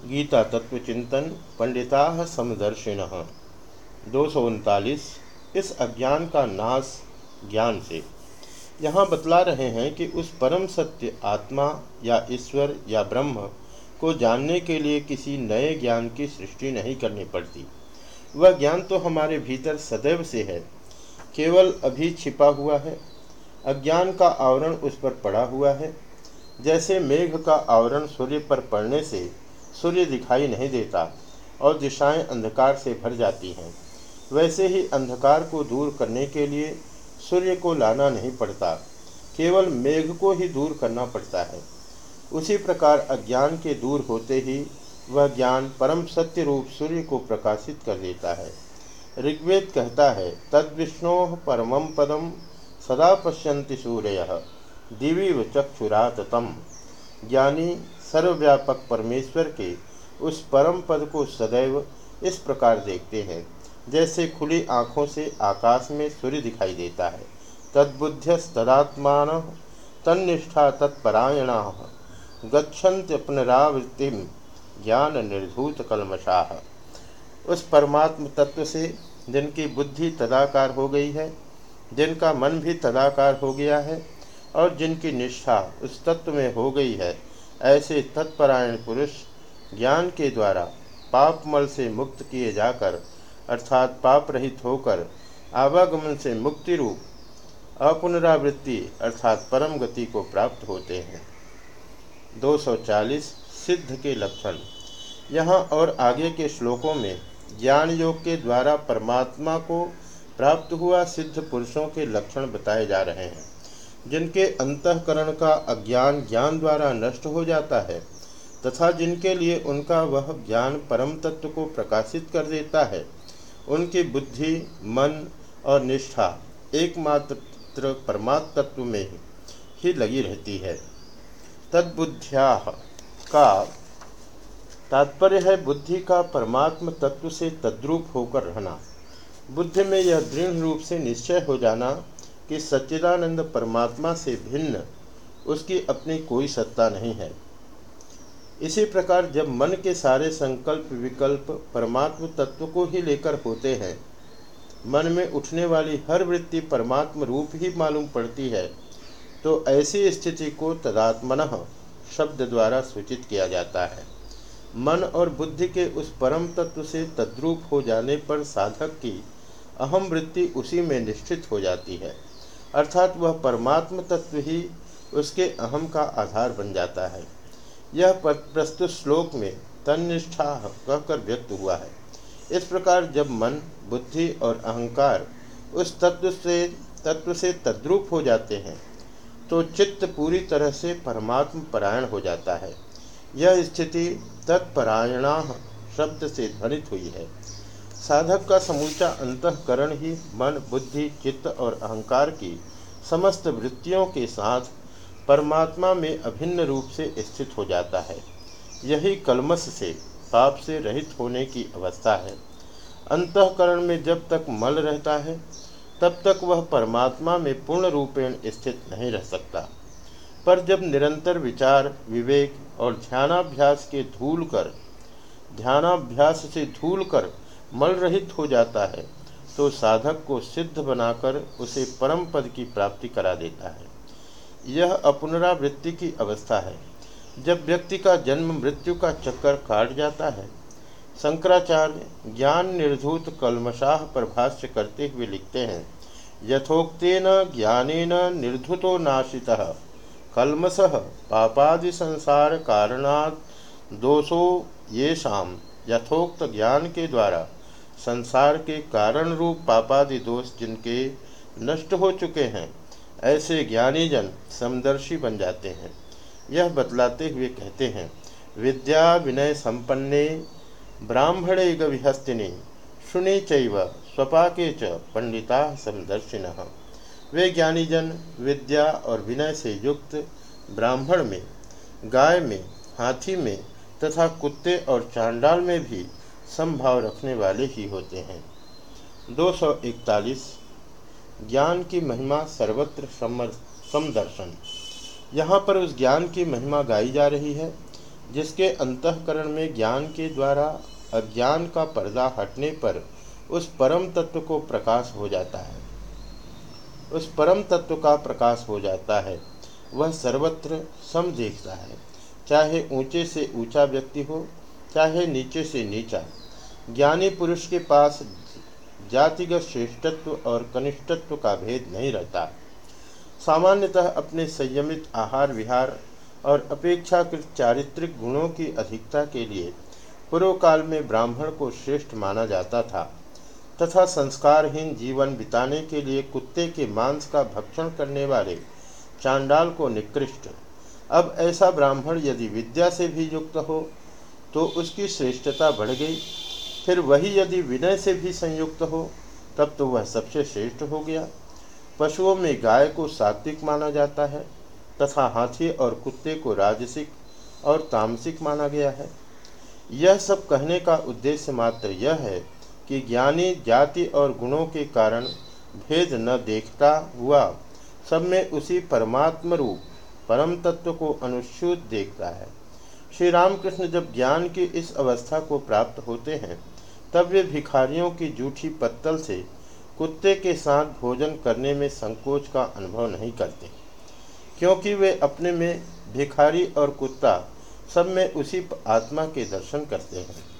गीता तत्व चिंतन पंडिता समदर्शिन। दो सौ उनतालीस, इस अज्ञान का नाश ज्ञान से। यहाँ बतला रहे हैं कि उस परम सत्य आत्मा या ईश्वर या ब्रह्म को जानने के लिए किसी नए ज्ञान की सृष्टि नहीं करनी पड़ती। वह ज्ञान तो हमारे भीतर सदैव से है, केवल अभी छिपा हुआ है। अज्ञान का आवरण उस पर पड़ा हुआ है। जैसे मेघ का आवरण सूर्य पर पड़ने से सूर्य दिखाई नहीं देता और दिशाएँ अंधकार से भर जाती हैं। वैसे ही अंधकार को दूर करने के लिए सूर्य को लाना नहीं पड़ता, केवल मेघ को ही दूर करना पड़ता है। उसी प्रकार अज्ञान के दूर होते ही वह ज्ञान परम सत्य रूप सूर्य को प्रकाशित कर देता है। ऋग्वेद कहता है, तद विष्णो परम पदम सदा पश्यंति सूर्य, दिवी चक्षुरात तम ज्ञानी सर्वव्यापक परमेश्वर के उस परम पद को सदैव इस प्रकार देखते हैं, जैसे खुली आँखों से आकाश में सूर्य दिखाई देता है। तद्बुद्ध्यस्तदात्मान तन्निष्ठा तत्परायण गच्छन्त्य पुनरावृत्ति ज्ञान निर्धूत कलमशाह उस परमात्म तत्व से जिनकी बुद्धि तदाकार हो गई है, जिनका मन भी तदाकार हो गया है, और जिनकी निष्ठा उस तत्व में हो गई है ऐसे तत्परायण पुरुष ज्ञान के द्वारा पापमल से मुक्त किए जाकर, अर्थात पाप रहित होकर, आवागमन से मुक्ति रूप, अपुनरावृत्ति, अर्थात परम गति को प्राप्त होते हैं। 240 सिद्ध के लक्षण। यहाँ और आगे के श्लोकों में ज्ञान योग के द्वारा परमात्मा को प्राप्त हुआ सिद्ध पुरुषों के लक्षण बताए जा रहे हैं। जिनके अंतकरण का अज्ञान ज्ञान द्वारा नष्ट हो जाता है, तथा जिनके लिए उनका वह ज्ञान परम तत्व को प्रकाशित कर देता है, उनकी बुद्धि, मन और निष्ठा एकमात्र परमात्म तत्व में ही लगी रहती है। तद्बुद्ध्या का तात्पर्य है बुद्धि का परमात्म तत्व से तद्रूप होकर रहना। बुद्धि में यह दृढ़ रूप से निश्चय हो जाना कि सच्चिदानंद परमात्मा से भिन्न उसकी अपनी कोई सत्ता नहीं है। इसी प्रकार जब मन के सारे संकल्प, विकल्प, परमात्म तत्व को ही लेकर होते हैं, मन में उठने वाली हर वृत्ति परमात्म रूप ही मालूम पड़ती है तो ऐसी स्थिति को तदात्मन शब्द द्वारा सूचित किया जाता है। मन और बुद्धि के उस परम तत्व से तद्रूप हो जाने पर साधक की अहम वृत्ति उसी में निश्चित हो जाती है। अर्थात वह परमात्म तत्व ही उसके अहम का आधार बन जाता है। यह प्रस्तुत श्लोक में तन्निष्ठा कहकर व्यक्त हुआ है। इस प्रकार जब मन, बुद्धि और अहंकार उस तत्व से तत्व से तद्रूप हो जाते हैं तो चित्त पूरी तरह से परमात्म परायण हो जाता है। यह स्थिति तत्परायणा शब्द से ध्वनित हुई है। साधक का समूचा अंतकरण ही मन, बुद्धि, चित्त और अहंकार की समस्त वृत्तियों के साथ परमात्मा में अभिन्न रूप से स्थित हो जाता है। यही कलमस से पाप से रहित होने की अवस्था है। अंतकरण में जब तक मल रहता है, तब तक वह परमात्मा में पूर्ण रूपेण स्थित नहीं रह सकता। पर जब निरंतर विचार, विवेक और ध्यानाभ्यास के धूल कर, ध्यानाभ्यास से धूल कर मल रहित हो जाता है तो साधक को सिद्ध बनाकर उसे परम पद की प्राप्ति करा देता है। यह अपुनरावृत्ति की अवस्था है। जब व्यक्ति का जन्म मृत्यु का चक्कर काट जाता है, शंकराचार्य ज्ञान निर्धूत कलमशाह पर भाष्य करते हुए लिखते हैं, यथोक्तेन ज्ञानेन निर्धुतो नाशितः कलमश पापादि संसार कारणात् दोषो ये शाम यथोक्त ज्ञान के द्वारा संसार के कारण रूप पापादि दोष जिनके नष्ट हो चुके हैं, ऐसे ज्ञानी जन समदर्शी बन जाते हैं। यह बतलाते हुए कहते हैं, विद्या विनय संपन्ने, ब्राह्मणे गविहस्तिनी, शुनि चैव, स्वपाके च, पंडिता समदर्शिन। वे ज्ञानीजन विद्या और विनय से युक्त ब्राह्मण में, गाय में, हाथी में तथा कुत्ते और चांडाल में भी संभाव रखने वाले ही होते हैं। 241 ज्ञान की महिमा सर्वत्र समदर्शन। यहाँ पर उस ज्ञान की महिमा गाई जा रही है, जिसके अंतकरण में ज्ञान के द्वारा अज्ञान का पर्दा हटने पर उस परम तत्व को प्रकाश हो जाता है। उस परम तत्व का प्रकाश हो जाता है, वह सर्वत्र सम देखता है, चाहे ऊँचे से ऊँचा व्यक्ति हो चाहे नीचे से नीचा। ज्ञानी पुरुष के पास जातिगत श्रेष्ठत्व और कनिष्ठत्व का भेद नहीं रहता। सामान्यतः अपने संयमित आहार, विहार और अपेक्षाकृत चारित्रिक गुणों की अधिकता के लिए पूर्व काल में ब्राह्मण को श्रेष्ठ माना जाता था तथा संस्कारहीन जीवन बिताने के लिए कुत्ते के मांस का भक्षण करने वाले चांडाल को निकृष्ट। अब ऐसा ब्राह्मण यदि विद्या से भी युक्त हो तो उसकी श्रेष्ठता बढ़ गई। फिर वही यदि विनय से भी संयुक्त हो, तब तो वह सबसे श्रेष्ठ हो गया। पशुओं में गाय को सात्विक माना जाता है, तथा हाथी और कुत्ते को राजसिक और तामसिक माना गया है। यह सब कहने का उद्देश्य मात्र यह है कि ज्ञानी जाति और गुणों के कारण भेद न देखता हुआ सब में उसी परमात्म रूप परम तत्व को अनुसूत देखता है। श्री रामकृष्ण जब ज्ञान की इस अवस्था को प्राप्त होते हैं, तब वे भिखारियों की जूठी पत्तल से कुत्ते के साथ भोजन करने में संकोच का अनुभव नहीं करते। क्योंकि वे अपने में भिखारी और कुत्ता सब में उसी आत्मा के दर्शन करते हैं।